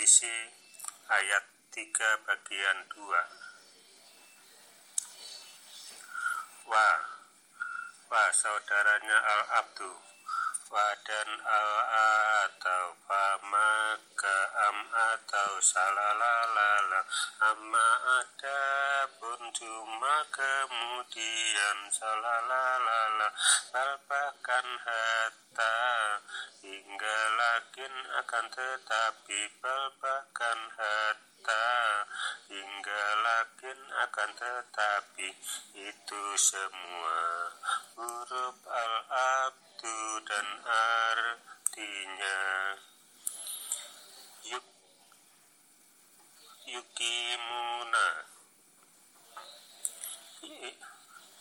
Al-Sisi ayat 3 bagian 2 Wah, wah saudaranya Al-Abdu Wah dan Al-Atau Fama am atau salalalala Amma ada pun cuma kemudian salalalala Balpakan hatta hingga lakin akan tetapi balpakan hatta hingga lakin akan tetapi itu semua huruf al-abdu dan artinya. Yuk yukimuna.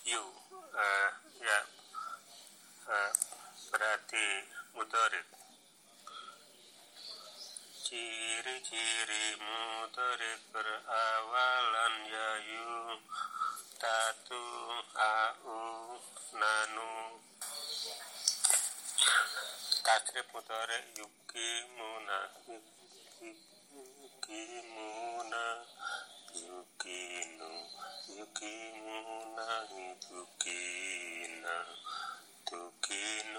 Yu uh, ya uh, berarti mutorik ciri-ciri mutorik berawalan yayu tatu au nanu. Tasrif mutorik yuki muna yuki muna yukinu yukimuna yukina tukinu tukinani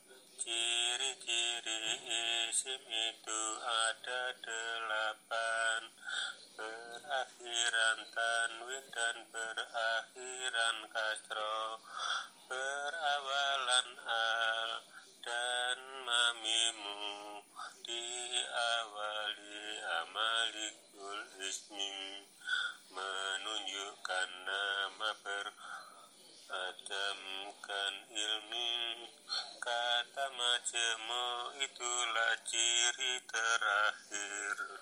isim itu ada delapan. Berakhiran tanwin dan berakhiran kasro berawalan al dan mamimu. Diawali amalikul ismi. Menunjukkan nama beradamkan ilmi. Kata itulah ciri terakhir